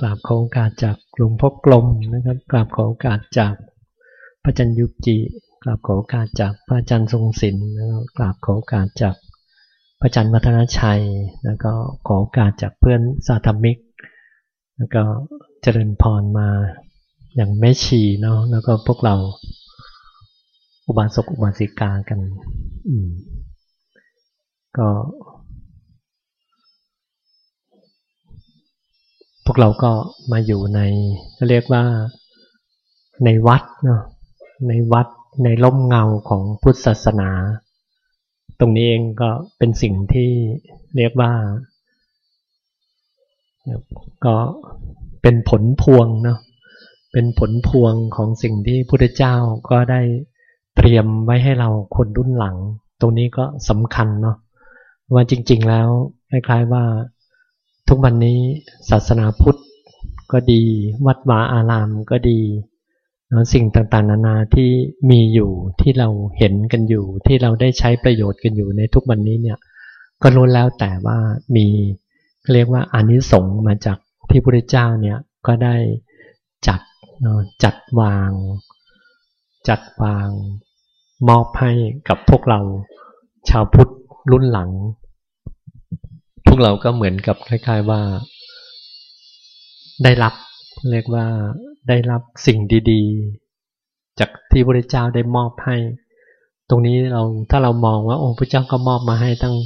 กราบขอโอกาสจากหลวงพ่อกลมนะครับ กราบขอโอกาสจากพระจันยุจิกราบขอโอกาสจากพระอาจารย์ทรงศิลป์แล้วกราบขอโอกาสจากพระอาจารย์วัฒนชัย แล้วก็ขอโอกาสจากเพื่อนสาธมิก แล้วก็เจริญพรมาอย่างแม่ชีเนาะแล้วก็พวกเราอุบาสกอุบาสิกากัน อืม ก็ วกเราก็มาอยู่ในเรียกว่าในวัดเนาะในวัดในร่มเงาของพุทธศาสนา ตรงนี้เองก็เป็นสิ่งที่เรียกว่า ก็เป็นผลพวงเนาะเป็นผลพวงของสิ่งที่พุทธเจ้าก็ได้เตรียมไว้ให้เราคนรุ่นหลัง ตรงนี้ก็สำคัญเนาะว่าจริง ๆ แล้วคล้ายๆว่า ทุกวันนี้ศาสนาพุทธก็ดี วัดวาอารามก็ดีสิ่งต่างๆ นานาที่มีอยู่ที่เราเห็นกันอยู่ ที่เราได้ใช้ประโยชน์กันอยู่ในทุกวันนี้เนี่ยก็รู้แล้วแต่ว่ามีเรียกว่าอานิสงส์มาจากที่พระเจ้าเนี่ยก็ได้จัดจัดวาง จัดวางมอบให้กับพวกเราชาวพุทธรุ่นหลัง พวกเราก็เหมือนกับคล้ายๆว่า ได้รับเรียกว่าได้รับสิ่งดีๆ จากที่พระเจ้าได้มอบให้ ตรงนี้เราถ้าเรามองว่าองค์พระเจ้าก็มอบมาให้ตั้ง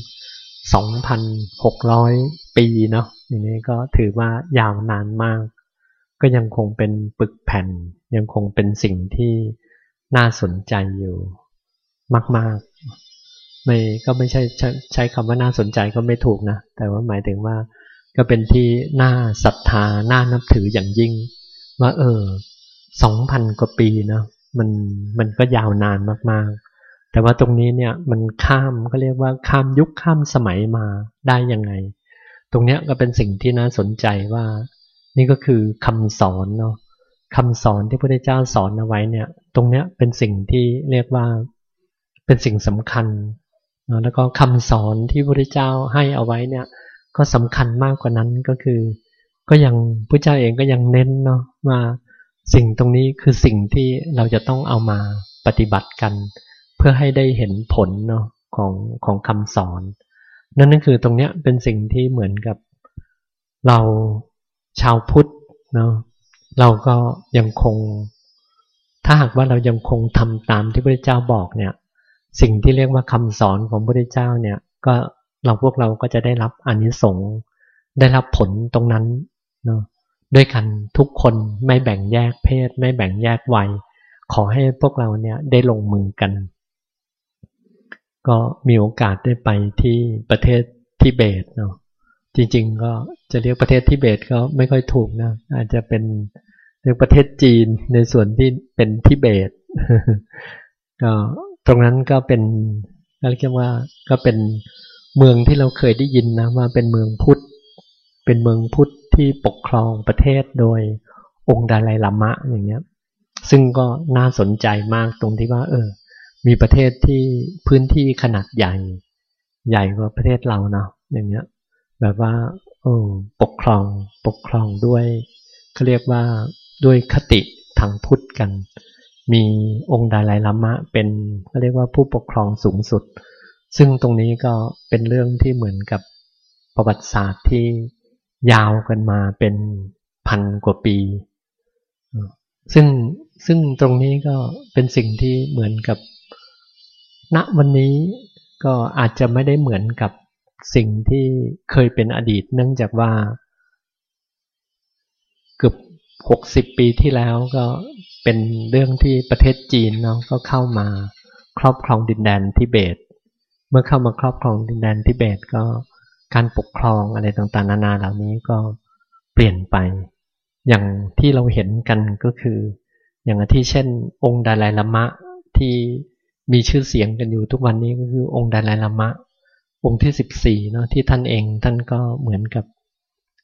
2,600 ปีเนาะอย่างนี้ก็ถือว่ายาวนานมาก ก็ยังคงเป็นปึกแผ่น ยังคงเป็นสิ่งที่น่าสนใจอยู่มาก ๆ ไม่ก็ไม่ใช่ใช้คำว่าน่าสนใจก็ไม่ถูกนะ แต่ว่าหมายถึงว่าก็เป็นที่น่าศรัทธาน่านับถืออย่างยิ่ง ว่า เออสองพันกว่าปีนะมันมันก็ยาวนานมากๆ แต่ว่าตรงนี้เนี่ยมันข้ามก็เรียกว่าข้ามยุคข้ามสมัยมาได้ยังไง ตรงเนี้ยก็เป็นสิ่งที่น่าสนใจว่า นี่ก็คือคำสอนเนาะคำสอนที่พระพุทธเจ้าสอนเอาไว้เนี่ย ตรงเนี้ยเป็นสิ่งที่เรียกว่าเป็นสิ่งสำคัญ แล้วก็คำสอนที่พระพุทธเจ้าให้เอาไว้เนี่ย ก็สำคัญมากกว่านั้นก็คือ ก็ยังพระเจ้าเองก็ยังเน้นเนาะว่าสิ่งตรงนี้คือสิ่งที่เราจะต้องเอามาปฏิบัติกัน เพื่อให้ได้เห็นผลเนาะของของคำสอน นั่นนั่นคือตรงเนี้ยเป็นสิ่งที่เหมือนกับเราชาวพุทธเนาะเราก็ยังคง ถ้าหากว่าเรายังคงทำตามที่พระเจ้าบอกเนี่ย สิ่งที่เรียกว่าคำสอนของพระพุทธเจ้าเนี่ย ก็เราพวกเราก็จะได้รับอนิสงส์ได้รับผลตรงนั้นเนาะด้วยกันทุกคนไม่แบ่งแยกเพศ ไม่แบ่งแยกวัย ขอให้พวกเราเนี่ยได้ลงมือกัน ก็มีโอกาสได้ไปที่ประเทศทิเบตเนาะจริง ๆ ก็จะเรียกประเทศทิเบตก็ไม่ค่อยถูกนะอาจจะเป็นเรียกประเทศจีนในส่วนที่เป็นทิเบตก็ ตรงนั้นก็เป็นเรียกว่าก็เป็นเมืองที่เราเคยได้ยินนะว่าเป็นเมืองพุทธ เป็นเมืองพุทธที่ปกครองประเทศโดยองค์ดาลัยลามะอย่างเงี้ย ซึ่งก็น่าสนใจมากตรงที่ว่า เออ มีประเทศที่พื้นที่ขนาดใหญ่ ใหญ่กว่าประเทศเราเนาะอย่างเงี้ย แบบว่าเออปกครองปกครองด้วยเขาเรียกว่าด้วยคติทางพุทธกัน มีองค์ดาลัยลามะเป็นเขาเรียกว่าผู้ปกครองสูงสุด ซึ่งตรงนี้ก็เป็นเรื่องที่เหมือนกับประวัติศาสตร์ที่ยาวกันมาเป็นพันกว่าปี ซึ่งซึ่งตรงนี้ก็เป็นสิ่งที่เหมือนกับ ณวันนี้ก็อาจจะไม่ได้เหมือนกับสิ่งที่เคยเป็นอดีต เนื่องจากว่า เกือบ หกสิบปีที่แล้วก็เป็นเรื่องที่ประเทศจีนเนาะก็เข้ามาครอบครองดินแดนทิเบต เมื่อเข้ามาครอบครองดินแดนทิเบตก็การปกครองอะไรต่างๆ นานาเหล่านี้ก็เปลี่ยนไป อย่างที่เราเห็นกันก็คือ อย่างที่เช่น องค์ดาลายลามะที่มีชื่อเสียงกันอยู่ทุกวันนี้ก็คือองค์ดาลายลามะ องค์ที่สิบสี่เนาะที่ท่านเองท่านก็เหมือนกับ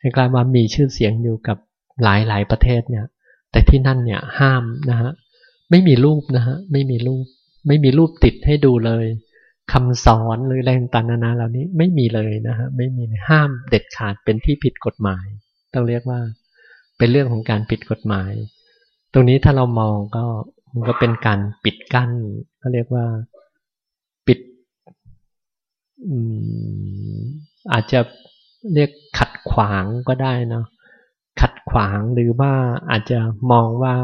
คล้ายๆว่ามีชื่อเสียงอยู่กับ หลายๆประเทศเนี่ย แต่ที่นั่นเนี่ยห้ามนะฮะไม่มีรูปนะฮะไม่มีรูป ไม่มีรูปติดให้ดูเลยคำสอนหรือแรงต่างนานาเหล่านี้ไม่มีเลยนะฮะไม่มีห้ามเด็ดขาดเป็นที่ผิดกฎหมาย ต้องเรียกว่า เป็นเรื่องของการผิดกฎหมาย ตรงนี้ถ้าเรามองก็มันก็เป็นการปิดกั้นก็เรียกว่าปิดอาจจะเรียกขัดขวางก็ได้นะ ขวางหรือว่าอาจจะมองว่า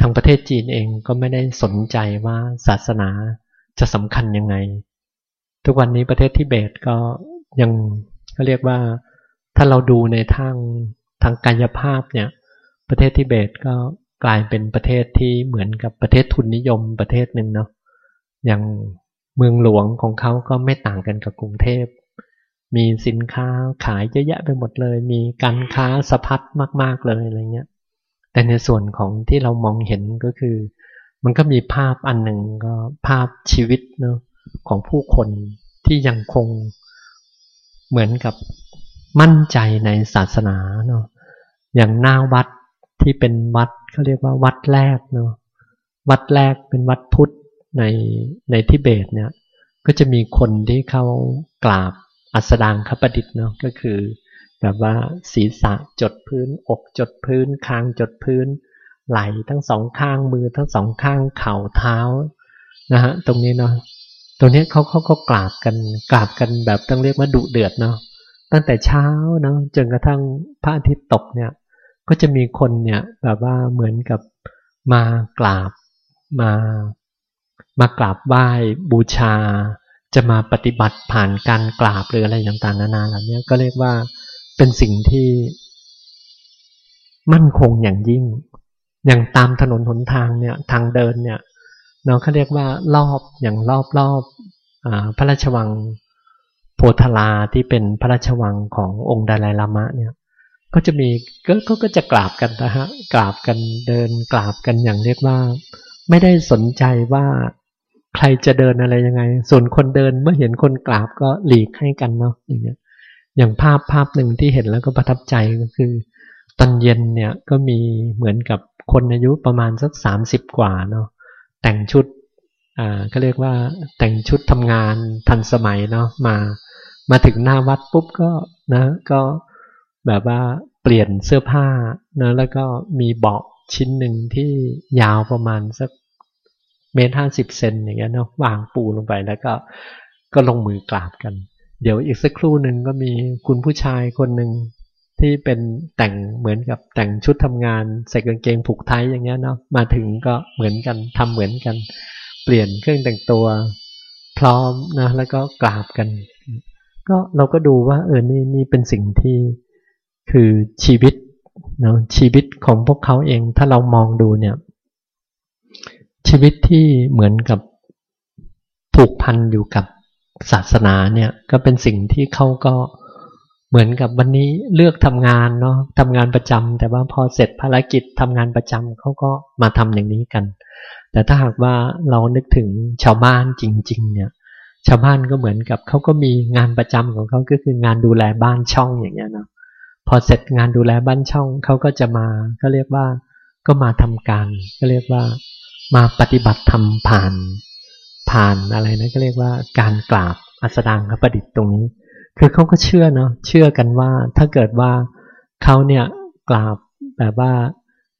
ทางประเทศจีนเองก็ไม่ได้สนใจว่าศาสนาจะสำคัญยังไง ทุกวันนี้ประเทศทิเบตก็ยังก็เรียกว่าถ้าเราดูในทางทางกายภาพเนี่ย ประเทศทิเบตก็กลายเป็นประเทศที่เหมือนกับประเทศทุนนิยมประเทศหนึ่งเนาะอย่างเมืองหลวงของเขาก็ไม่ต่างกันกับกรุงเทพ มีสินค้าขายเยอะแยะไปหมดเลย มีการค้าสะพัดมากๆเลยอะไรเงี้ย แต่ในส่วนของที่เรามองเห็นก็คือ มันก็มีภาพอันหนึ่งก็ภาพชีวิตเนาะของผู้คนที่ยังคงเหมือนกับมั่นใจในศาสนาเนาะอย่างหน้าวัดที่เป็นวัดเขาเรียกว่าวัดแรกเนาะวัดแรกเป็นวัดพุทธในในทิเบตเนี่ยก็จะมีคนที่เข้ากราบ อัสดางคประดิษฐ์เนาะก็คือ แบบว่าศีรษะจดพื้น อกจดพื้น คางจดพื้น ไหลทั้งสองข้างมือทั้งสองข้างเข่าเท้านะฮะตรงนี้เนาะตรงนี้เขาเขาก็กราบกันกราบกันแบบต้องเรียกว่าดุเดือดเนาะตั้งแต่เช้าเนาะจนกระทั่งพระอาทิตย์ตกเนี่ย ก็จะมีคนเนี่ยแบบว่าเหมือนกับมากราบมามากราบไหว้บูชา จะมาปฏิบัติผ่านการกราบหรืออะไรต่างๆนานาเหล่านี้ก็เรียกว่าเป็นสิ่งที่มั่นคงอย่างยิ่ง อย่างตามถนนหนทางเนี่ยทางเดินเนี่ยเนาเขาเรียกว่ารอบอย่างรอบรอบพระราชวังโพธาราที่เป็นพระราชวังขององค์ดาลายลามะเนี่ย ก็จะมีก็ก็จะกราบกันนะฮะกราบกันเดินกราบกันอย่างเรียกว่า ไม่ได้สนใจว่า ใครจะเดินอะไรยังไง ส่วนคนเดินเมื่อเห็นคนกราบก็หลีกให้กันเนาะอย่างเงี้ยอย่างภาพภาพหนึ่งที่เห็นแล้วก็ประทับใจก็คือ ตอนเย็นเนี่ยก็มีเหมือนกับคนอายุประมาณสักสามสิบกว่าเนาะแต่งชุดอ่าก็เรียกว่าแต่งชุดทำงานทันสมัยเนาะมามาถึงหน้าวัดปุ๊บก็นะก็แบบว่าเปลี่ยนเสื้อผ้านะแล้วก็มีเบาะชิ้นหนึ่งที่ยาวประมาณสัก เมตรห้าสิบเซนอย่างเงี้ยเนาะวางปูลงไปแล้วก็ก็ลงมือกราบกัน เดี๋ยวอีกสักครู่หนึ่งก็มีคุณผู้ชายคนหนึ่งที่เป็นแต่งเหมือนกับแต่งชุดทำงานใส่กางเกงผูกไทยอย่างเงี้ยเนาะมาถึงก็เหมือนกันทำเหมือนกัน เปลี่ยนเครื่องแต่งตัวพร้อมนะแล้วก็กราบกัน ก็เราก็ดูว่าเออนี่นี่เป็นสิ่งที่คือชีวิตเนาะชีวิตของพวกเขาเองถ้าเรามองดูเนี่ย ชีวิตที่เหมือนกับผูกพันอยู่กับศาสนาเนี่ยก็เป็นสิ่งที่เขาก็เหมือนกับวันนี้เลือกทำงานเนาะทำงานประจำแต่ว่าพอเสร็จภารกิจทำงานประจำเขาก็มาทำอย่างนี้กัน แต่ถ้าหากว่าเรานึกถึงชาวบ้านจริง ๆ เนี่ย ชาวบ้านก็เหมือนกับเขาก็มีงานประจำของเขาก็คืองานดูแลบ้านช่องอย่างเงี้ยเนาะพอเสร็จงานดูแลบ้านช่องเขาก็จะมาก็เรียกว่าก็มาทำการก็เรียกว่า มาปฏิบัติธรรมผ่านผ่านอะไรนะก็เรียกว่าการกราบอัสดางประดิษฐ์ตรงนี้ คือเขาก็เชื่อเนาะเชื่อกันว่าถ้าเกิดว่าเขาเนี่ยกราบแบบว่า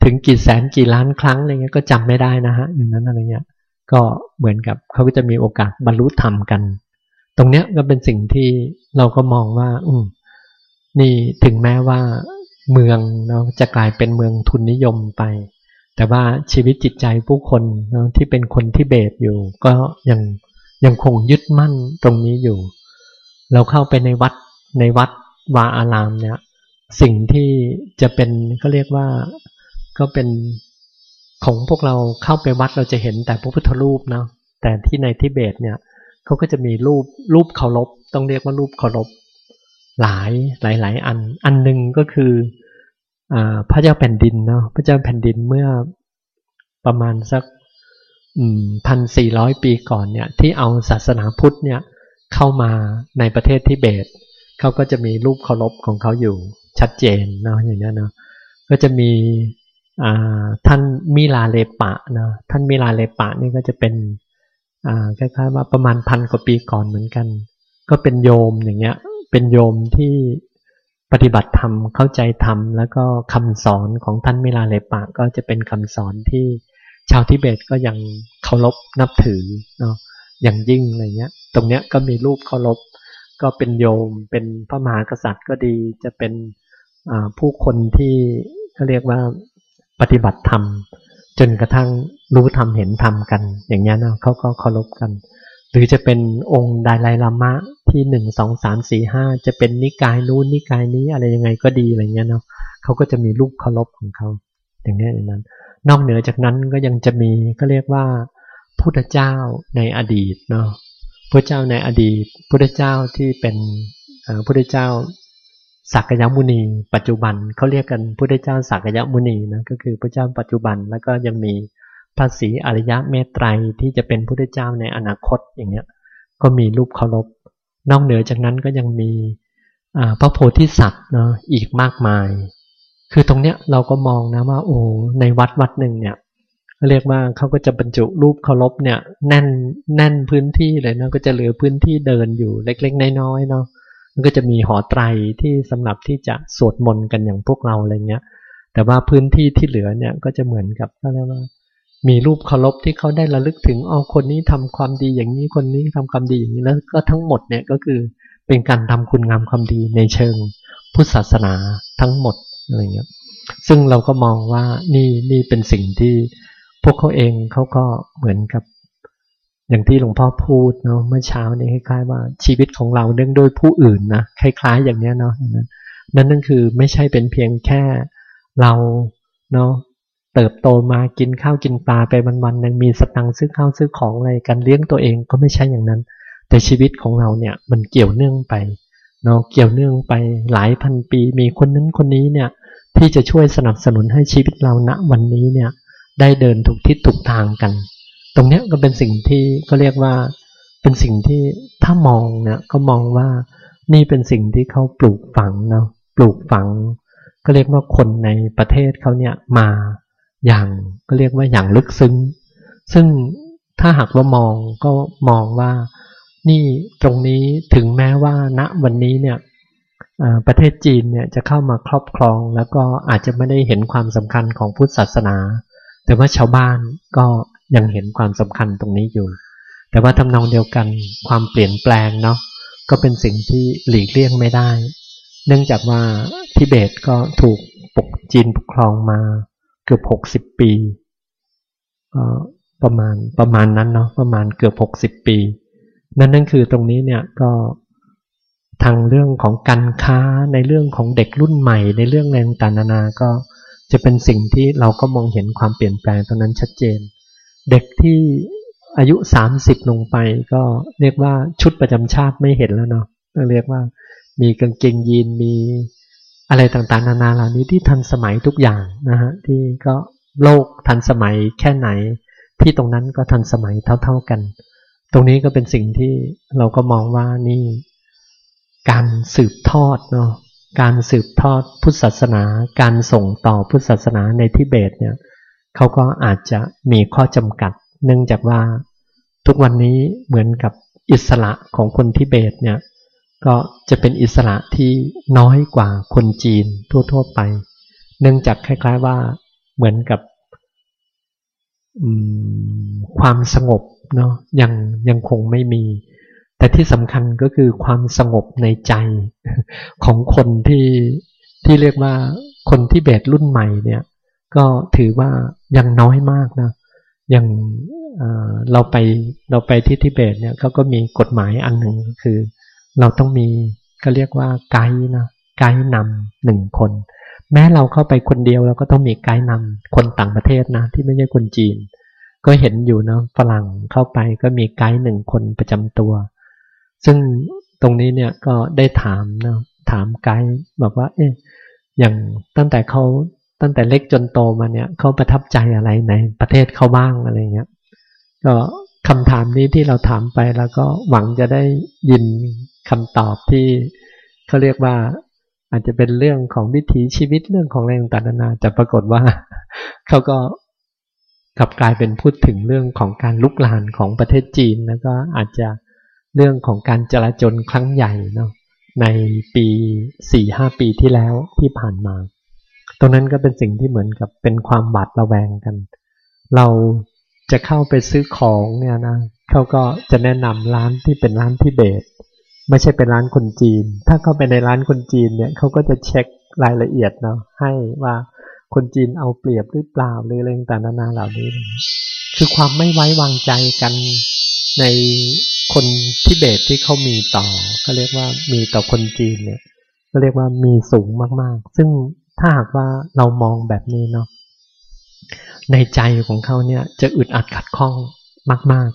ถึงกี่แสนกี่ล้านครั้งอะไรเงี้ยก็จำไม่ได้นะฮะอย่างนั้นอะไรเงี้ยก็เหมือนกับเขาก็จะมีโอกาสบรรลุธรรมกัน ตรงเนี้ยก็เป็นสิ่งที่เราก็มองว่า อืมนี่ถึงแม้ว่าเมืองเนาะจะกลายเป็นเมืองทุนนิยมไป แต่ว่าชีวิตจิตใจผู้คนนะที่เป็นคนที่เบสอยู่ ก็ยังยังคงยึดมั่นตรงนี้อยู่ เราเข้าไปในวัดในวัดวาอารามเนี่ย สิ่งที่จะเป็นก็เรียกว่าก็เป็นของพวกเราเข้าไปวัดเราจะเห็นแต่พระพุทธรูปนะแต่ที่ในทิเบตเนี่ยเขาก็จะมีรูปรูปเคารพต้องเรียกว่ารูปเคารพหลายหลายหลายอัน อันหนึ่งก็คือ พระเจ้าแผ่นดินเนาะพระเจ้าแผ่นดินเมื่อประมาณสักพันสี่ร้อยปีก่อนเนี่ยที่เอาศาสนาพุทธเนี่ยเข้ามาในประเทศทิเบตเขาก็จะมีรูปเคารพของเขาอยู่ชัดเจนเนาะอย่างนี้เนาะก็จะมีท่านมิลาเลปะนะท่านมิลาเลปะนี่ก็จะเป็นคล้ายๆว่าประมาณพันกว่าปีก่อนเหมือนกัน ก็เป็นโยมอย่างเงี้ยเป็นโยมที่ ปฏิบัติธรรมเข้าใจธรรมแล้วก็คำสอนของท่านมิลาเลปะก็จะเป็นคำสอนที่ชาวทิเบตก็ยังเคารพนับถือเนาะอย่างยิ่งอะไรเงี้ย ตรงเนี้ยก็มีรูปเคารพก็เป็นโยมเป็นพระมหากษัตริย์ก็ดีจะเป็นผู้คนที่เขาเรียกว่าปฏิบัติธรรมจนกระทั่งรู้ธรรมเห็นธรรมกัน อย่างเงี้ยนะเขาก็เคารพกัน หรือจะเป็นองค์ดาลายลามะที่หนึ่งสองสามสี่ห้าจะเป็นนิกายนู้นนิกายนี้อะไรยังไงก็ดีอะไรเงี้ยเนาะเขาก็จะมีรูปเคารพของเขาอย่างนี้อย่างนั้น นอกเหนือจากนั้นก็ยังจะมีก็เรียกว่าพุทธเจ้าในอดีตเนาะพระเจ้าในอดีตพุทธเจ้าที่เป็นพุทธเจ้าสักยมุนี ปัจจุบันเขาเรียกกันพุทธเจ้าสักยมุนีนะก็คือพระเจ้าปัจจุบันแล้วก็ยังมี พระศรีอริยะเมตไตรที่จะเป็นพุทธเจ้าในอนาคตอย่างเงี้ยก็มีรูปเคารพ นอกเหนือจากนั้นก็ยังมีพระโพธิสัตว์เนาะอีกมากมาย คือตรงเนี้ยเราก็มองนะว่าโอ้ในวัดวัดหนึ่งเนี่ยเรียกว่าเขาก็จะบรรจุรูปเคารพเนี่ยแน่นแน่นพื้นที่เลยนะก็จะเหลือพื้นที่เดินอยู่เล็กๆน้อยๆเนาะมันก็จะมีหอไตรที่สำหรับที่จะสวดมนต์กันอย่างพวกเราอะไรเงี้ยแต่ว่าพื้นที่ที่เหลือเนี่ยก็จะเหมือนกับก็เรียกว่า มีรูปเคารพที่เขาได้ระลึกถึงอ๋อคนนี้ทำความดีอย่างนี้คนนี้ทำความดีอย่างนี้แล้วก็ทั้งหมดเนี่ยก็คือเป็นการทำคุณงามความดีในเชิงพุทธศาสนาทั้งหมดอะไรเงี้ยซึ่งเราก็มองว่านี่นี่เป็นสิ่งที่พวกเขาเองเขาก็เหมือนกับ อย่างที่หลวงพ่อพูดเนาะเมื่อเช้านี้คล้ายๆ ว่าชีวิตของเราเนื่องโดยผู้อื่นนะคล้ายๆ อย่างเนี้ยเนาะนั่นนั่นคือไม่ใช่เป็นเพียงแค่เราเนาะ เติบโตมากินข้าวกินปลาไปวันๆยังมีสตังค์ซื้อข้าวซื้อของอะไรกันเลี้ยงตัวเองก็ไม่ใช่อย่างนั้น แต่ชีวิตของเราเนี่ยมันเกี่ยวเนื่องไปเนาะเกี่ยวเนื่องไปหลายพันปี มีคนนั้นคนนี้เนี่ยที่จะช่วยสนับสนุนให้ชีวิตเราณวันนี้เนี่ยได้เดินถูกทิศถูกทางกัน ตรงนี้ก็เป็นสิ่งที่ก็เรียกว่าเป็นสิ่งที่ถ้ามองเนี่ยก็มองว่านี่เป็นสิ่งที่เขาปลูกฝังเนาะปลูกฝัง ก็เรียกว่าคนในประเทศเขาเนี่ยมา อย่างก็เรียกว่าอย่างลึกซึ้ง ซึ่งถ้าหากว่ามองก็มองว่านี่ตรงนี้ถึงแม้ว่าณวันนี้เนี่ยประเทศจีนเนี่ยจะเข้ามาครอบครองแล้วก็อาจจะไม่ได้เห็นความสำคัญของพุทธศาสนา แต่ว่าชาวบ้านก็ยังเห็นความสำคัญตรงนี้อยู่ แต่ว่าทำนองเดียวกันความเปลี่ยนแปลงเนาะก็เป็นสิ่งที่หลีกเลี่ยงไม่ได้ เนื่องจากว่าทิเบตก็ถูกปกจีนปกครองมา เกือบหกสิบปีประมาณประมาณนั้นเนาะประมาณเกือบหกสิบปี นั่นนั่นคือตรงนี้เนี่ยก็ทางเรื่องของการค้าในเรื่องของเด็กรุ่นใหม่ ในเรื่องแรงต่างนานาก็จะเป็นสิ่งที่เราก็มองเห็นความเปลี่ยนแปลงตรงนั้นชัดเจน เด็กที่อายุสามสิบลงไปก็เรียกว่าชุดประจำชาติไม่เห็นแล้วเนาะเรียกว่ามีกางเกงยีนมี อะไรต่างๆ นานาเหล่านี้ที่ทันสมัยทุกอย่างนะฮะที่ก็โลกทันสมัยแค่ไหน ที่ตรงนั้นก็ทันสมัยเท่า ๆกัน ตรงนี้ก็เป็นสิ่งที่เราก็มองว่านี่ การสืบทอดเนาะการสืบทอดพุทธศาสนา การส่งต่อพุทธศาสนาในทิเบตเนี่ยเขาก็อาจจะมีข้อจำกัด เนื่องจากว่าทุกวันนี้เหมือนกับอิสระของคนทิเบตเนี่ย ก็จะเป็นอิสระที่น้อยกว่าคนจีนทั่วๆไป เนื่องจากคล้าย ๆว่าเหมือนกับความสงบเนาะยังยังคงไม่มี แต่ที่สำคัญก็คือความสงบในใจของคนที่ที่เรียกว่าคนที่เบตรุ่นใหม่เนี่ย ก็ถือว่ายังน้อยมากนะยังเราไปเราไปที่ทิเบตเนี่ยเขาก็มีกฎหมายอันหนึ่งก็คือ เราต้องมีก็เรียกว่าไกด์นะไกด์นำหนึ่งคน แม้เราเข้าไปคนเดียวเราก็ต้องมีไกด์นำคนต่างประเทศนะที่ไม่ใช่คนจีน ก็เห็นอยู่นะฝรั่งเข้าไปก็มีไกด์หนึ่งคนประจำตัว ซึ่งตรงนี้เนี่ยก็ได้ถามนะถามไกด์บอกว่า เอ๊ะอย่างตั้งแต่เขาตั้งแต่เล็กจนโตมาเนี่ยเขาประทับใจอะไรในประเทศเขาบ้างอะไรเงี้ยก็ คำถามนี้ที่เราถามไปแล้วก็หวังจะได้ยินคำตอบที่เขาเรียกว่าอาจจะเป็นเรื่องของวิถีชีวิตเรื่องของแรงต่างๆนาแต่ปรากฏว่าเขาก็กลับกลายเป็นพูดถึงเรื่องของการลุกลานของประเทศจีน แล้วก็อาจจะเรื่องของการจลาจลครั้งใหญ่เนาะในปีสี่ห้าปีที่แล้วที่ผ่านมา ตรงนั้นก็เป็นสิ่งที่เหมือนกับเป็นความหวาดระแวงกัน เรา จะเข้าไปซื้อของเนี่ยนะเขาก็จะแนะนำร้านที่เป็นร้านทิเบตไม่ใช่เป็นร้านคนจีน ถ้าเข้าไปในร้านคนจีนเนี่ยเขาก็จะเช็ครายละเอียดเนาะให้ว่าคนจีนเอาเปรียบหรือเปล่าหรืออะไรต่างๆนานาเหล่านี้ คือความไม่ไว้วางใจกันในคนทิเบตที่เขามีต่อก็เรียกว่ามีต่อคนจีนเนี่ยก็เรียกว่ามีสูงมากๆ ซึ่งถ้าหากว่าเรามองแบบนี้เนาะ ในใจของเขาเนี่ย จะอึดอัดขัดข้องมาก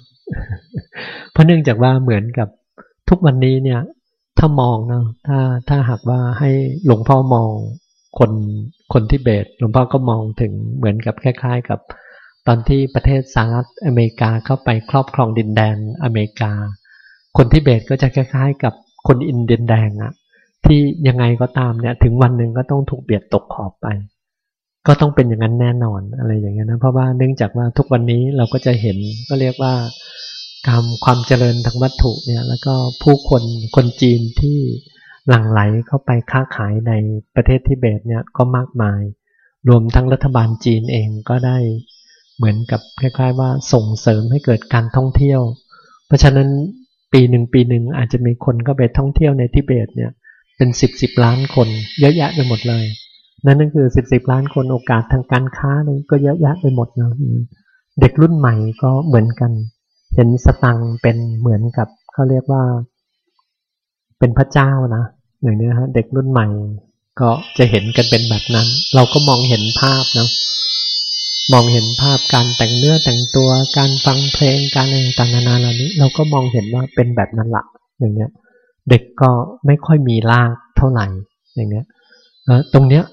ๆ เพราะเนื่องจากว่าเหมือนกับทุกวันนี้เนี่ย ถ้ามองเนาะถ้าถ้าหากว่าให้หลวงพ่อมองคนคนทิเบตหลวงพ่อก็มองถึงเหมือนกับคล้าย ๆ กับตอนที่ประเทศสหรัฐอเมริกาเข้าไปครอบครองดินแดนอเมริกา คนทิเบตก็จะคล้าย ๆ กับคนอินเดียนแดงอะที่ยังไงก็ตามเนี่ย ถึงวันหนึ่งก็ต้องถูกเบียดตกขอบไป ก็ต้องเป็นอย่างนั้นแน่นอนอะไรอย่างเงี้ยนะเพราะว่าเนื่องจากว่าทุกวันนี้เราก็จะเห็นก็เรียกว่าการความเจริญทางวัตถุเนี่ย แล้วก็ผู้คนคนจีนที่หลั่งไหลเข้าไปค้าขายในประเทศทิเบตเนี่ยก็มากมาย รวมทั้งรัฐบาลจีนเองก็ได้เหมือนกับคล้ายๆ ว่าส่งเสริมให้เกิดการท่องเที่ยว เพราะฉะนั้นปีหนึ่งปีหนึ่งอาจจะมีคนก็ไปท่องเที่ยวในทิเบตเนี่ยเป็นสิบสิบล้านคนเยอะแยะไปหมดเลย นั่นนั่นคือสิบสิบล้านคนโอกาสทางการค้าเนี่ยก็เยอะแยะไปหมดเนาะเด็กรุ่นใหม่ก็เหมือนกัน เห็นสตังเป็นเหมือนกับเขาเรียกว่า เป็นพระเจ้านะอย่างนี้ฮะเด็กรุ่นใหม่ ก็จะเห็นกันเป็นแบบนั้น เราก็มองเห็นภาพนะมองเห็นภาพการแต่งเนื้อแต่งตัวการฟังเพลงการอะไรต่างๆนานาเหล่านี้ เราก็มองเห็นว่าเป็นแบบนั้นละอย่างเนี้ย เด็กก็ไม่ค่อยมีลากเท่าไหร่อย่างเนี้ยตรงเนี้ย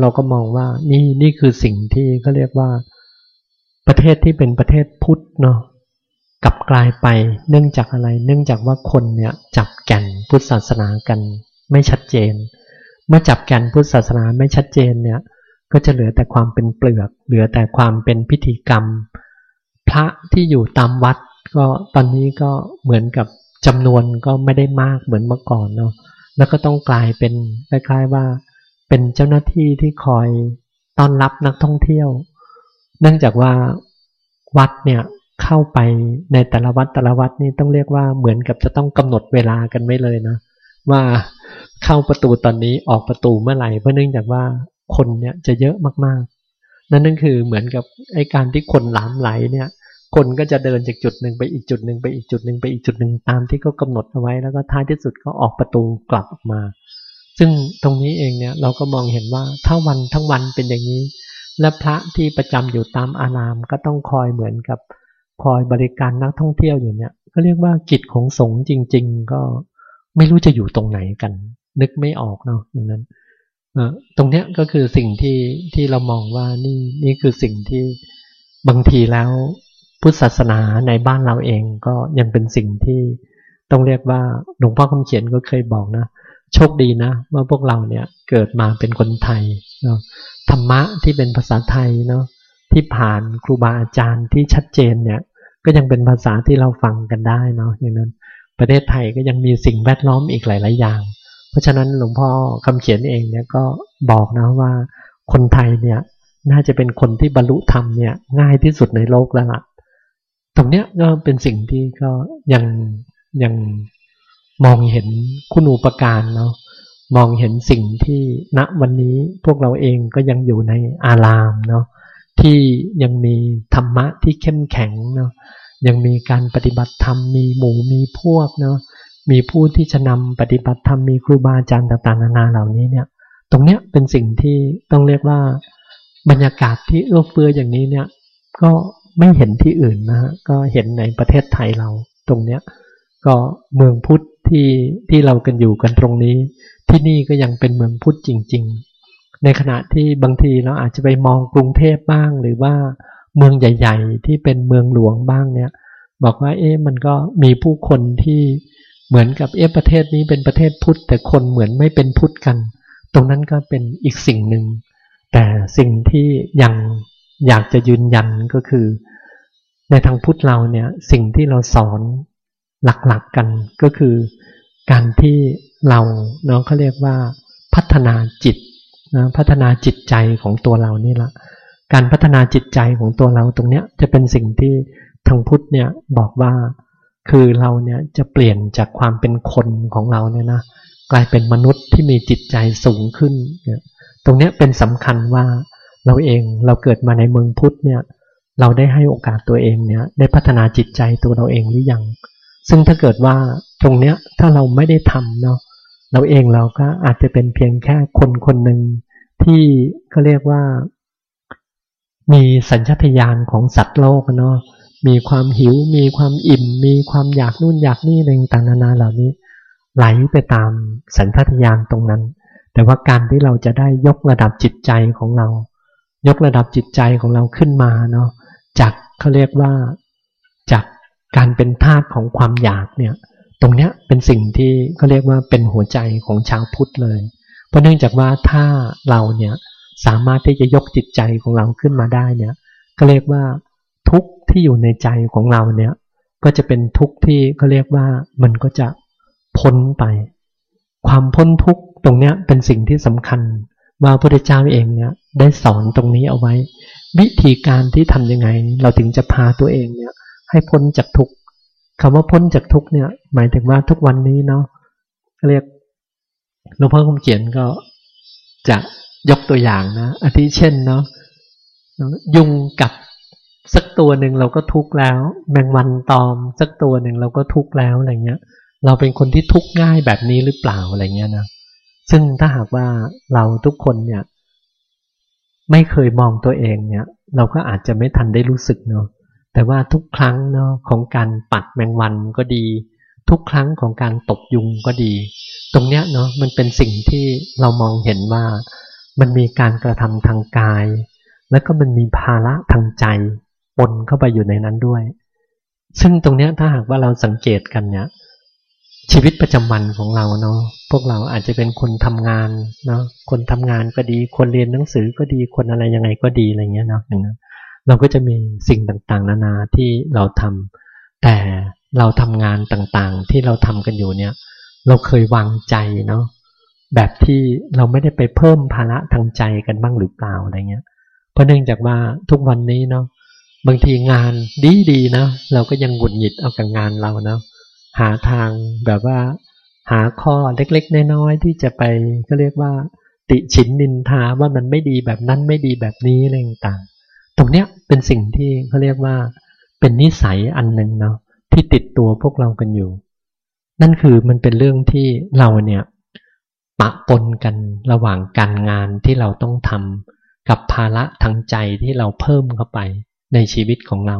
เราก็มองว่านี่นี่คือสิ่งที่เขาเรียกว่าประเทศที่เป็นประเทศพุทธเนาะกลับกลายไปเนื่องจากอะไร เนื่องจากว่าคนเนี่ยจับแก่นพุทธศาสนากันไม่ชัดเจน เมื่อจับแก่นพุทธศาสนาไม่ชัดเจนเนี่ยก็จะเหลือแต่ความเป็นเปลือก เหลือแต่ความเป็นพิธีกรรม พระที่อยู่ตามวัด ก็ตอนนี้ก็เหมือนกับจำนวนก็ไม่ได้มากเหมือนเมื่อก่อนเนาะแล้วก็ต้องกลายเป็นคล้ายๆว่า เป็นเจ้าหน้าที่ที่คอยต้อนรับนักท่องเที่ยว เนื่องจากว่าวัดเนี่ยเข้าไปในแต่ละวัดแต่ละวัดนี่ต้องเรียกว่าเหมือนกับจะต้องกำหนดเวลากันไว้เลยนะ ว่าเข้าประตูตอนนี้ออกประตูเมื่อไหร่เพราะเนื่องจากว่าคนเนี่ยจะเยอะมากๆ นั่นนั่นคือเหมือนกับไอ้การที่คนหลามไหลเนี่ยคนก็จะเดินจากจุดหนึ่งไปอีกจุดหนึ่งไปอีกจุดหนึ่งไปอีกจุดหนึ่งตามที่เขากาหนดเอาไว้แล้วก็ท้ายที่สุดก็ออกประตูกลับออกมา ซึ่งตรงนี้เองเนี่ยเราก็มองเห็นว่าถ้าวันทั้งวันเป็นอย่างนี้ และพระที่ประจำอยู่ตามอารามก็ต้องคอยเหมือนกับคอยบริการนักท่องเที่ยวอยู่เนี่ยก็เรียกว่ากิจของสงฆ์จริง ๆ ก็ไม่รู้จะอยู่ตรงไหนกัน นึกไม่ออกเนาะอย่างนั้นตรงเนี้ยก็คือสิ่งที่ที่เรามองว่านี่นี่คือสิ่งที่บางทีแล้วพุทธศาสนาในบ้านเราเองก็ยังเป็นสิ่งที่ต้องเรียกว่าหลวงพ่อคำเขียนก็เคยบอกนะ โชคดีนะว่าพวกเราเนี่ยเกิดมาเป็นคนไทยเนาะธรรมะที่เป็นภาษาไทยเนาะที่ผ่านครูบาอาจารย์ที่ชัดเจนเนี่ย ก็ยังเป็นภาษาที่เราฟังกันได้เนาะอย่างนั้น ประเทศไทยก็ยังมีสิ่งแวดล้อมอีกหลาย ๆ อย่าง เพราะฉะนั้นหลวงพ่อคำเขียนเองเนี่ยก็บอกนะว่าคนไทยเนี่ยน่าจะเป็นคนที่บรรลุธรรมเนี่ยง่ายที่สุดในโลกแล้วล่ะ ตรงเนี้ยก็เป็นสิ่งที่ก็ยังยัง มองเห็นคุณูปการเนาะมองเห็นสิ่งที่ณวันนี้พวกเราเองก็ยังอยู่ในอารามเนาะที่ยังมีธรรมะที่เข้มแข็งเนาะยังมีการปฏิบัติธรรมมีหมู่มีพวกเนาะมีผู้ที่จะนำปฏิบัติธรรมมีครูบาอาจารย์ต่างๆนานาเหล่านี้เนี่ย ตรงเนี้ยเป็นสิ่งที่ต้องเรียกว่าบรรยากาศที่เอื้อเฟื้ออย่างนี้เนี่ย ก็ไม่เห็นที่อื่นนะฮะก็เห็นในประเทศไทยเราตรงเนี้ย ก็เมืองพุทธ ที่ที่เรากันอยู่กันตรงนี้ ที่นี่ก็ยังเป็นเมืองพุทธจริง ๆ ในขณะที่บางทีเราอาจจะไปมองกรุงเทพบ้าง หรือว่าเมืองใหญ่ ๆ ที่เป็นเมืองหลวงบ้างเนี่ย บอกว่าเอ๊ะมันก็มีผู้คนที่เหมือนกับเอฟประเทศนี้เป็นประเทศพุทธ แต่คนเหมือนไม่เป็นพุทธกัน ตรงนั้นก็เป็นอีกสิ่งหนึ่ง แต่สิ่งที่ยังอยากจะยืนยันก็คือ ในทางพุทธเราเนี่ยสิ่งที่เราสอน หลักๆกกันก็คือการที่เราเนาะเขาเรียกว่าพัฒนาจิตนะพัฒนาจิตใจของตัวเรานี่ละการพัฒนาจิตใจของตัวเราตรงเนี้ยจะเป็นสิ่งที่ทางพุทธเนี่ยบอกว่าคือเราเนี่ยจะเปลี่ยนจากความเป็นคนของเราเนี่ยนะกลายเป็นมนุษย์ที่มีจิตใจสูงขึ้นเนี่ยตรงเนี้ยเป็นสำคัญว่าเราเองเราเกิดมาในเมืองพุทธเนี่ยเราได้ให้โอกาสตัวเองเนี่ยได้พัฒนาจิตใจตัวเราเองหรือยัง ซึ่งถ้าเกิดว่าตรงเนี้ยถ้าเราไม่ได้ทำเนาะเราเองเราก็อาจจะเป็นเพียงแค่คนคนหนึ่งที่เขาเรียกว่า มีสัญชาตญาณของสัตว์โลกเนาะมีความหิว มีความอิ่ม มีความอยากนู่นอยากนี่อะไรต่างๆนานาเหล่านี้ ไหลไปตามสัญชาตญาณตรงนั้น แต่ว่าการที่เราจะได้ยกระดับจิตใจของเรา ยกระดับจิตใจของเราขึ้นมาเนาะจากเขาเรียกว่าจา การเป็นทาสของความอยากเนี่ย ตรงเนี้ยเป็นสิ่งที่เขาเรียกว่าเป็นหัวใจของชาวพุทธเลย เพราะเนื่องจากว่าถ้าเราเนี่ยสามารถที่จะยกจิตใจของเราขึ้นมาได้เนี่ย ก็เรียกว่าทุกที่อยู่ในใจของเราเนี่ย ก็จะเป็นทุกที่เขาเรียกว่ามันก็จะพ้นไป ความพ้นทุกตรงเนี้ยเป็นสิ่งที่สำคัญว่าพระพุทธเจ้าเองเนี่ยได้สอนตรงนี้เอาไว้ วิธีการที่ทำยังไง เราถึงจะพาตัวเองเนี่ย ให้พ้นจากทุกข์คำว่าพ้นจากทุกข์เนี่ย หมายถึงว่าทุกวันนี้เนาะเรียกหลวงพ่อคำเขียนก็จะยกตัวอย่างนะอาทิเช่นเนาะยุงกัดสักตัวหนึ่งเราก็ทุกข์แล้ว แมงวันตอม สักตัวหนึ่งเราก็ทุกข์แล้วอะไรเงี้ย เราเป็นคนที่ทุกข์ง่ายแบบนี้หรือเปล่าอะไรเงี้ยนะซึ่งถ้าหากว่าเราทุกคนเนี่ย ไม่เคยมองตัวเองเนี่ย เราก็อาจจะไม่ทันได้รู้สึกเนาะ แต่ว่าทุกครั้งเนาะของการปัดแมงวันก็ดี ทุกครั้งของการตกยุงก็ดี ตรงเนี้ยเนาะมันเป็นสิ่งที่เรามองเห็นว่า มันมีการกระทำทางกาย แล้วก็มันมีภาระทางใจปนเข้าไปอยู่ในนั้นด้วย ซึ่งตรงเนี้ยถ้าหากว่าเราสังเกตกันเนี่ยชีวิตประจำวันของเราเนาะพวกเราอาจจะเป็นคนทำงานเนาะคนทำงานก็ดี คนเรียนหนังสือก็ดีคนอะไรยังไงก็ดีอะไรเงี้ยเนาะอย่างนั้น เราก็จะมีสิ่งต่างๆ นานาที่เราทำแต่เราทำงานต่างๆ ที่เราทำกันอยู่เนี่ย เราเคยวางใจเนาะแบบที่เราไม่ได้ไปเพิ่มภาระทางใจกันบ้างหรือเปล่าอะไรเงี้ย เพราะเนื่องจากว่าทุกวันนี้เนาะบางทีงานดีดีนะเราก็ยังหงุดหงิดเอากับงานเรานะหาทางแบบว่า หาข้อเล็กๆน้อยๆที่จะไปก็เรียกว่า ติฉินนินทาว่ามันไม่ดีแบบนั้นไม่ดีแบบนี้อะไรต่าง ตรงเนี้ยเป็นสิ่งที่เขาเรียกว่าเป็นนิสัยอันหนึ่งเนาะที่ติดตัวพวกเรากันอยู่ นั่นคือมันเป็นเรื่องที่เราเนี่ยปะปนกันระหว่างการงานที่เราต้องทำกับภาระทางใจที่เราเพิ่มเข้าไปในชีวิตของเรา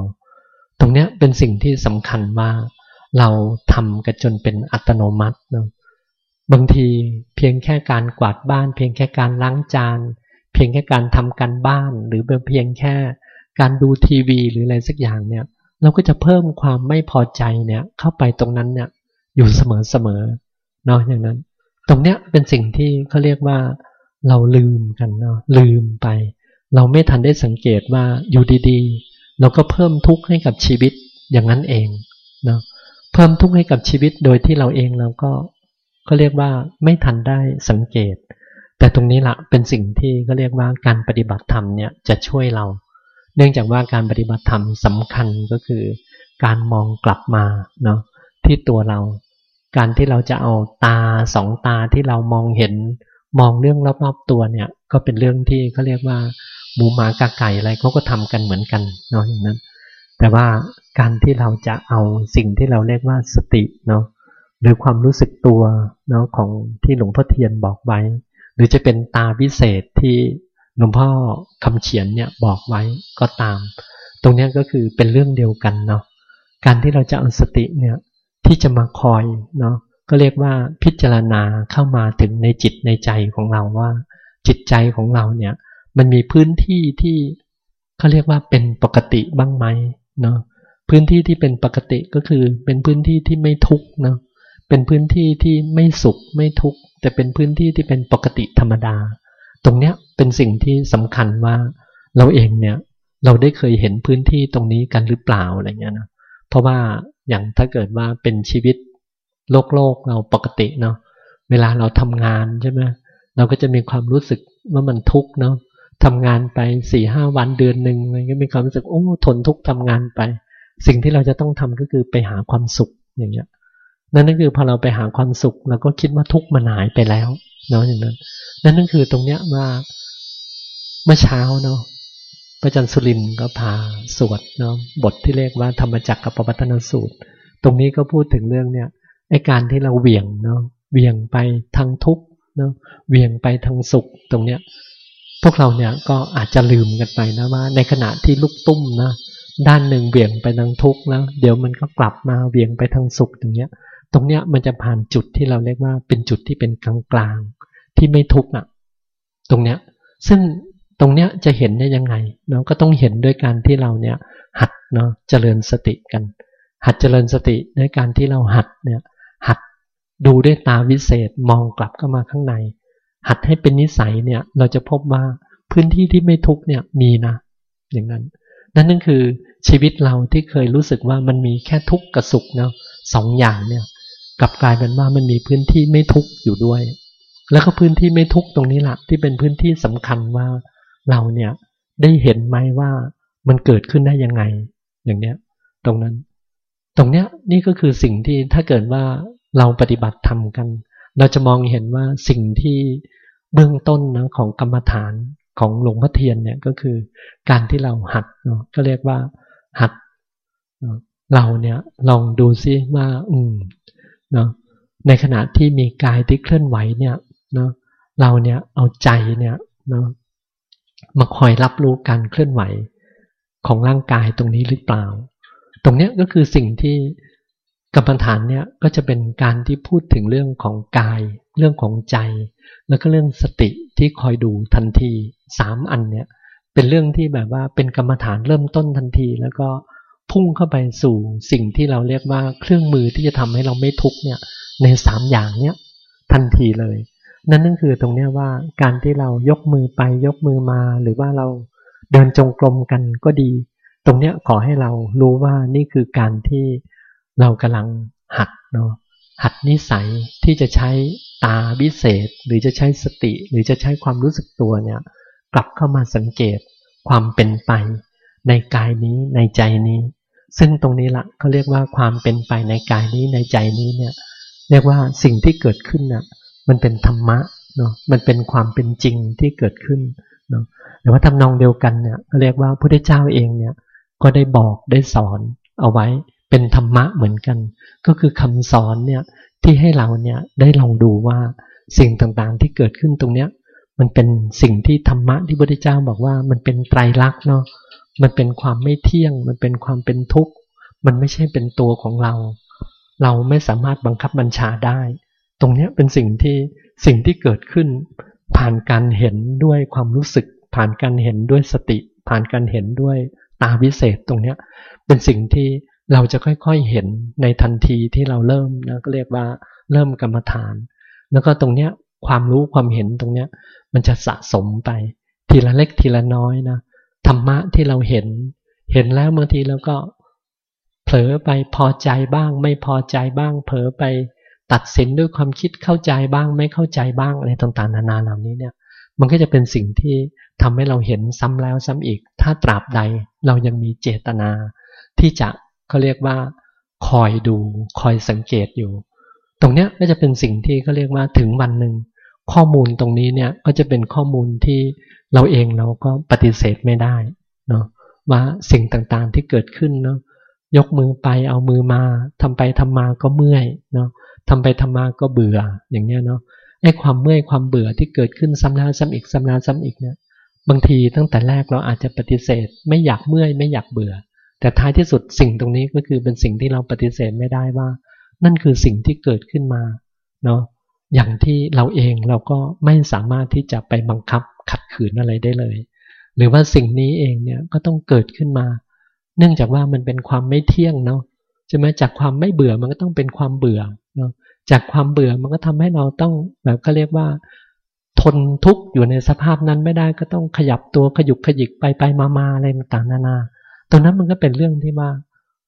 ตรงนี้เป็นสิ่งที่สำคัญว่าเราทำกันจนเป็นอัตโนมัติเนาะบางทีเพียงแค่การกวาดบ้าน เพียงแค่การล้างจาน เพียงแค่การทำการบ้าน หรือเพียงแค่การดูทีวีหรืออะไรสักอย่างเนี่ยเราก็จะเพิ่มความไม่พอใจเนี่ยเข้าไปตรงนั้นเนี่ยอยู่เสมอๆเนาะอย่างนั้น ตรงเนี้ยเป็นสิ่งที่เขาเรียกว่าเราลืมกันเนาะลืมไป เราไม่ทันได้สังเกตว่าอยู่ดีๆ เราก็เพิ่มทุกข์ให้กับชีวิตอย่างนั้นเองเนาะเพิ่มทุกข์ให้กับชีวิตโดยที่เราเองเราก็ก็เรียกว่าไม่ทันได้สังเกต แต่ตรงนี้ละเป็นสิ่งที่ก็เรียกว่าการปฏิบัติธรรมเนี่ยจะช่วยเรา เนื่องจากว่าการปฏิบัติธรรมสำคัญก็คือ การมองกลับมาเนาะที่ตัวเรา การที่เราจะเอาตาสองตาที่เรามองเห็นมองเรื่องรอบๆตัวเนี่ย ก็เป็นเรื่องที่เขาเรียกว่าหมูหมากาไก่อะไรเขาก็ทำกันเหมือนกันเนาะอย่างนั้น แต่ว่าการที่เราจะเอาสิ่งที่เราเรียกว่าสติเนาะหรือความรู้สึกตัวเนาะของที่หลวงพ่อเทียนบอกไว้ หรือจะเป็นตาวิเศษที่หลวงพ่อคำเขียนเนี่ยบอกไว้ก็ตาม ตรงนี้ก็คือเป็นเรื่องเดียวกันเนาะการที่เราจะเอาสติเนี่ยที่จะมาคอยเนาะก็เรียกว่าพิจารณาเข้ามาถึงในจิตในใจของเราว่า จิตใจของเราเนี่ยมันมีพื้นที่ที่เขาเรียกว่าเป็นปกติบ้างไหมเนาะพื้นที่ที่เป็นปกติก็คือเป็นพื้นที่ที่ไม่ทุกเนาะ เป็นพื้นที่ที่ไม่สุขไม่ทุกข์แต่เป็นพื้นที่ที่เป็นปกติธรรมดา ตรงเนี้ยเป็นสิ่งที่สำคัญว่าเราเองเนี่ยเราได้เคยเห็นพื้นที่ตรงนี้กันหรือเปล่าอะไรเงี้ยนะเพราะว่าอย่างถ้าเกิดว่าเป็นชีวิตโลกโลกเราปกติเนาะเวลาเราทำงานใช่ไหมเราก็จะมีความรู้สึกว่ามันทุกข์เนาะทำงานไปสี่ห้าวันเดือนหนึ่งมันก็มีความรู้สึกโอ้ทนทุกข์ทำงานไป สิ่งที่เราจะต้องทำก็คือไปหาความสุขอย่างเงี้ย นั่นก็คือพอเราไปหาความสุขเราก็คิดว่าทุกข์มันหายไปแล้วเนาะอย่างนั้น นั่นนั่นคือตรงเนี้ยว่าเมื่อเช้าเนาะพระจันทร์สุรินก็พาสวดเนาะบทที่เรียกว่าธรรมจักรกับปวัตนสูตร ตรงนี้ก็พูดถึงเรื่องเนี้ยไอการที่เราเหวี่ยงเนาะเหวี่ยงไปทางทุกข์เนาะเหวี่ยงไปทางสุขตรงเนี้ยพวกเราเนี่ยก็อาจจะลืมกันไปนะว่า ในขณะที่ลูกตุ้มนะด้านหนึ่งเบี่ยงไปทางทุกข์แล้ว เดี๋ยวมันก็กลับมาเบี่ยงไปทางสุขอย่างเงี้ย ตรงเนี้ยมันจะผ่านจุดที่เราเรียกว่าเป็นจุดที่เป็นกลางกลางที่ไม่ทุกข์อะ ตรงเนี้ย ซึ่งตรงเนี้ยจะเห็นได้ยังไงเนาะก็ต้องเห็นด้วยการที่เราเนี่ย หัดเนาะเจริญสติกัน หัดเจริญสติในการที่เราหัดเนี่ย หัดดูด้วยตาวิเศษมองกลับเข้ามาข้างใน หัดให้เป็นนิสัยเนี่ย เราจะพบว่าพื้นที่ที่ไม่ทุกเนี่ยมีนะอย่างนั้น นั่นนั่นคือชีวิตเราที่เคยรู้สึกว่ามันมีแค่ทุกข์กับสุขเนาะสองอย่างเนี่ย กลับกลายเป็นว่ามันมีพื้นที่ไม่ทุกข์อยู่ด้วย แล้วก็พื้นที่ไม่ทุกข์ตรงนี้แหละที่เป็นพื้นที่สำคัญว่าเราเนี่ยได้เห็นไหมว่ามันเกิดขึ้นได้ยังไง อย่างเนี้ย ตรงนั้น ตรงเนี้ยนี่ก็คือสิ่งที่ถ้าเกิดว่าเราปฏิบัติทำกัน เราจะมองเห็นว่าสิ่งที่เบื้องต้นนะของกรรมฐานของหลวงพ่อเทียนเนี่ยก็คือการที่เราหัดเนาะก็เรียกว่าหัดเราเนี่ยลองดูซิว่า อืม เนาะในขณะที่มีกายที่เคลื่อนไหวเนี่ยเนาะเราเนี่ยเอาใจเนี่ยเนาะมาคอยรับรู้การเคลื่อนไหวของร่างกายตรงนี้หรือเปล่า ตรงเนี้ยก็คือสิ่งที่กรรมฐานเนี่ยก็จะเป็นการที่พูดถึงเรื่องของกาย เรื่องของใจ แล้วก็เรื่องสติที่คอยดูทันทีสามอันเนี่ยเป็นเรื่องที่แบบว่าเป็นกรรมฐานเริ่มต้นทันที แล้วก็ พุ่งเข้าไปสู่สิ่งที่เราเรียกว่าเครื่องมือที่จะทำให้เราไม่ทุกเนี่ยในสามอย่างเนี้ยทันทีเลย นั่นนั่นคือตรงเนี้ยว่าการที่เรายกมือไปยกมือมาหรือว่าเราเดินจงกรมกันก็ดี ตรงเนี้ยขอให้เรารู้ว่านี่คือการที่เรากำลังหัดเนาะหัดนิสัยที่จะใช้ตาวิเศษ หรือจะใช้สติ หรือจะใช้ความรู้สึกตัวเนี่ยกลับเข้ามาสังเกตความเป็นไป ในกายนี้ในใจนี้ ซึ่งตรงนี้ละเขาเรียกว่าความเป็นไปในกายนี้ในใจนี้เนี่ย เรียกว่าสิ่งที่เกิดขึ้นน่ะ มันเป็นธรรมะเนาะมันเป็นความเป็นจริงที่เกิดขึ้นเนาะแต่ว่าทำนองเดียวกันเนี่ยเรียกว่าพระพุทธเจ้าเองเนี่ย ก็ได้บอกได้สอนเอาไว้เป็นธรรมะเหมือนกัน ก็คือคำสอนเนี่ยที่ให้เราเนี่ยได้ลองดูว่าสิ่งต่างๆที่เกิดขึ้นตรงเนี้ยมันเป็นสิ่งที่ธรรมะที่พระพุทธเจ้าบอกว่ามันเป็นไตรลักษณ์เนาะ มันเป็นความไม่เที่ยง มันเป็นความเป็นทุกข์ มันไม่ใช่เป็นตัวของเรา เราไม่สามารถบังคับบัญชาได้ ตรงนี้เป็นสิ่งที่สิ่งที่เกิดขึ้น ผ่านการเห็นด้วยความรู้สึก ผ่านการเห็นด้วยสติ ผ่านการเห็นด้วยตาวิเศษตรงนี้เป็นสิ่งที่เราจะค่อยๆเห็นในทันทีที่เราเริ่มนะก็เรียกว่าเริ่มกรรมฐาน แล้วก็ตรงเนี้ยความรู้ความเห็นตรงเนี้ยมันจะสะสมไปทีละเล็กทีละน้อยนะ ธรรมะที่เราเห็น เห็นแล้วบางทีเราก็เผลอไปพอใจบ้าง ไม่พอใจบ้าง เผลอไปตัดสินด้วยความคิดเข้าใจบ้าง ไม่เข้าใจบ้างอะไรต่างๆ นานาเหล่านี้เนี่ย มันก็จะเป็นสิ่งที่ทำให้เราเห็นซ้ำแล้วซ้ำอีก ถ้าตราบใดเรายังมีเจตนา ที่จะเขาเรียกว่า คอยดูคอยสังเกตอยู่ ตรงเนี้ยก็จะเป็นสิ่งที่เขาเรียกว่าถึงวันหนึ่งข้อมูลตรงนี้เนี่ยก็จะเป็นข้อมูลที่ เราเองเราก็ปฏิเสธไม่ได้เนาะว่าสิ่งต่างๆที่เกิดขึ้นเนาะยกมือไปเอามือมาทำไปทำมาก็เมื่อยเนาะทำไปทำมาก็เบื่ออย่างเงี้ยเนาะไอ้ความเมื่อยความเบื่อที่เกิดขึ้นซ้ำแล้วซ้ำอีกซ้ำแล้วซ้ำอีกเนี่ยบางทีตั้งแต่แรกเราอาจจะปฏิเสธ ไม่อยากเมื่อยไม่อยากเบื่อ แต่ท้ายที่สุดสิ่งตรงนี้ก็คือเป็นสิ่งที่เราปฏิเสธไม่ได้ว่า นั่นคือสิ่งที่เกิดขึ้นมาเนาะอย่างที่เราเองเราก็ไม่สามารถที่จะไปบังคับ ขัดขืนอะไรได้เลย หรือว่าสิ่งนี้เองเนี่ยก็ต้องเกิดขึ้นมา เนื่องจากว่ามันเป็นความไม่เที่ยงเนาะใช่ไหมจากความไม่เบื่อมันก็ต้องเป็นความเบื่อเนาะจากความเบื่อมันก็ทำให้เราต้องแบบเขาเรียกว่า ทนทุกข์อยู่ในสภาพนั้นไม่ได้ก็ต้องขยับตัวขยุกขยิกไปไปมามาอะไรต่างๆนานาตรงนั้นมันก็เป็นเรื่องที่ว่า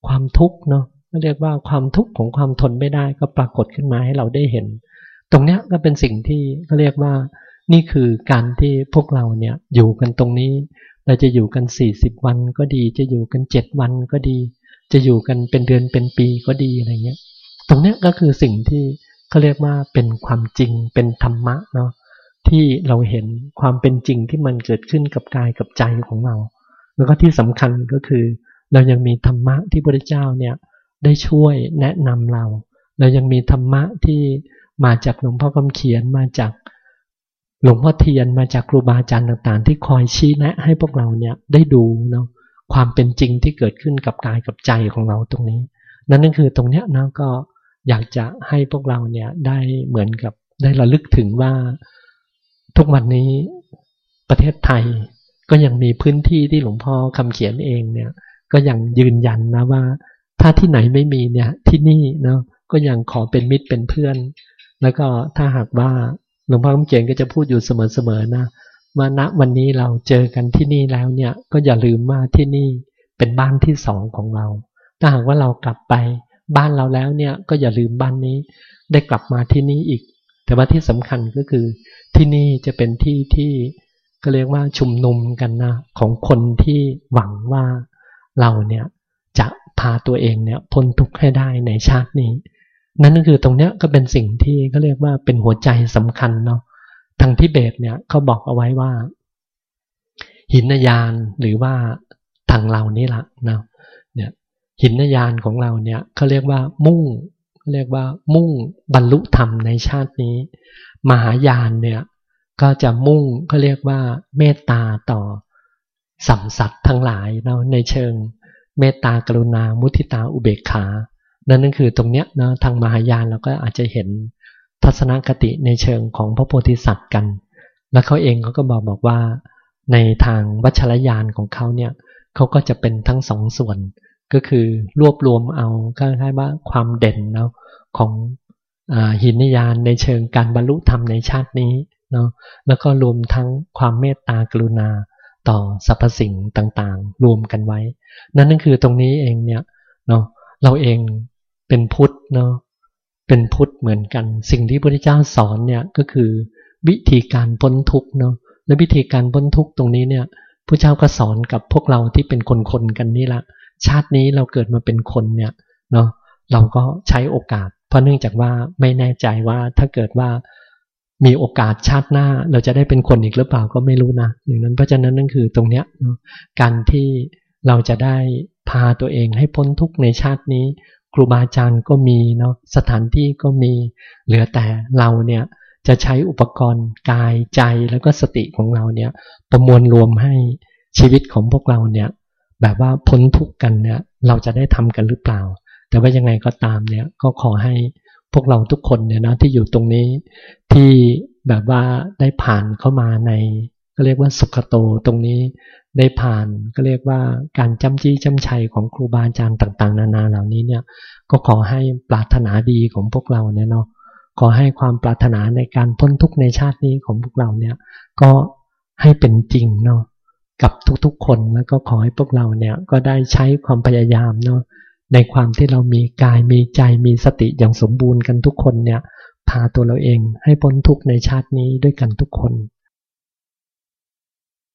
ความทุกข์เนาะเรียกว่าความทุกข์ของความทนไม่ได้ก็ปรากฏขึ้นมาให้เราได้เห็น ตรงเนี้ยก็เป็นสิ่งที่เขาเรียกว่า นี่คือการที่พวกเราเนี่ยอยู่กันตรงนี้ เราจะอยู่กันสี่สิบวันก็ดี จะอยู่กันเจ็ดวันก็ดี จะอยู่กันเป็นเดือนเป็นปีก็ดีอะไรเงี้ย ตรงเนี้ยก็คือสิ่งที่เขาเรียกว่าเป็นความจริงเป็นธรรมะเนาะที่เราเห็นความเป็นจริงที่มันเกิดขึ้นกับกายกับใจของเรา แล้วก็ที่สำคัญก็คือ เรายังมีธรรมะที่พระเจ้าเนี่ยได้ช่วยแนะนำเรา เรายังมีธรรมะที่มาจากหลวงพ่อคำเขียนมาจาก หลวงพ่อเทียนมาจากครูบาอาจารย์ต่างๆ ที่คอยชี้แนะให้พวกเราเนี่ยได้ดูเนาะความเป็นจริงที่เกิดขึ้นกับกายกับใจของเราตรงนี้ นั่นก็คือตรงเนี้ยนะก็อยากจะให้พวกเราเนี่ยได้เหมือนกับได้ระลึกถึงว่าทุกวันนี้ประเทศไทยก็ยังมีพื้นที่ที่หลวงพ่อคำเขียนเองเนี่ย ก็ยังยืนยันนะว่า ถ้าที่ไหนไม่มีเนี่ยที่นี่เนาะก็ยังขอเป็นมิตรเป็นเพื่อน แล้วก็ถ้าหากว่า หลวงพ่อคำเขียนก็จะพูดอยู่เสมอๆนะว่าณวันนี้เราเจอกันที่นี่แล้วเนี่ยก็อย่าลืมว่าที่นี่เป็นบ้านที่สองของเรา ถ้าหากว่าเรากลับไปบ้านเราแล้วเนี่ยก็อย่าลืมบ้านนี้ได้กลับมาที่นี่อีก แต่ว่าที่สำคัญก็คือที่นี่จะเป็นที่ที่ก็เรียกว่าชุมนุมกันนะของคนที่หวังว่าเราเนี่ยจะพาตัวเองเนี่ยพ้นทุกข์ให้ได้ในชาตินี้ นั่นก็คือตรงเนี้ยก็เป็นสิ่งที่เขาเรียกว่าเป็นหัวใจสำคัญเนาะทางทิเบตเนี่ยเขาบอกเอาไว้ว่า หินยานหรือว่าทางเรานี่แหละนะเนี่ยหินยานของเราเนี่ยเขาเรียกว่ามุ่งเขาเรียกว่ามุ่งบรรลุธรรมในชาตินี้ มหายานเนี่ยก็จะมุ่งเขาเรียกว่าเมตตาต่อสัมสัตว์ทั้งหลายเนาะในเชิงเมตตากรุณามุทิตาอุเบกขา นั่นนั่นคือตรงเนี้ยเนาะทางมหายานเราก็อาจจะเห็นทัศนคติในเชิงของพระโพธิสัตว์กัน แล้วเขาเองเขาก็บอกบอกว่า ในทางวัชรยานของเขาเนี่ยเขาก็จะเป็นทั้งสองส่วน ก็คือรวบรวมเอาคล้ายๆว่าความเด่นเนาะของหินยานในเชิงการบรรลุธรรมในชาตินี้เนาะแล้วก็รวมทั้งความเมตตากรุณาต่อสรรพสิ่งต่างๆ รวมกันไว้ นั่นนั่นคือตรงนี้เองเนี่ยเนาะเราเอง เป็นพุทธเนาะเป็นพุทธเหมือนกัน สิ่งที่พระพุทธเจ้าสอนเนี่ยก็คือวิธีการพ้นทุกข์เนาะและวิธีการพ้นทุกข์ตรงนี้เนี่ยพระเจ้าก็สอนกับพวกเราที่เป็นคนๆกันนี่แหละชาตินี้เราเกิดมาเป็นคนเนี่ยเนาะเราก็ใช้โอกาส เพราะเนื่องจากว่าไม่แน่ใจว่าถ้าเกิดว่ามีโอกาสชาติหน้าเราจะได้เป็นคนอีกหรือเปล่าก็ไม่รู้นะอย่างนั้นเพราะฉะนั้นนั่นคือตรงเนี้ยการที่เราจะได้พาตัวเองให้พ้นทุกข์ในชาตินี้ ครูบาอาจารย์ก็มีเนาะสถานที่ก็มี เหลือแต่เราเนี่ยจะใช้อุปกรณ์กายใจแล้วก็สติของเราเนี่ยประมวลรวมให้ชีวิตของพวกเราเนี่ยแบบว่าพ้นทุกข์กันเนี่ยเราจะได้ทำกันหรือเปล่า แต่ว่ายังไงก็ตามเนี่ยก็ขอให้พวกเราทุกคนเนี่ยนะที่อยู่ตรงนี้ที่แบบว่าได้ผ่านเข้ามาในก็เรียกว่าสุขโตตรงนี้ ได้ผ่านก็เรียกว่าการจำจี้จำชัยของครูบาอาจารย์ต่าง ๆ นานาเหล่านี้เนี่ยก็ขอให้ปรารถนาดีของพวกเราเนี่ยเนาะขอให้ความปรารถนาในการพ้นทุกข์ในชาตินี้ของพวกเราเนี่ยก็ให้เป็นจริงเนาะกับทุกๆคนแล้วก็ขอให้พวกเราเนี่ยก็ได้ใช้ความพยายามเนาะในความที่เรามีกายมีใจมีสติอย่างสมบูรณ์กันทุกคนเนี่ยพาตัวเราเองให้พ้นทุกข์ในชาตินี้ด้วยกันทุกคน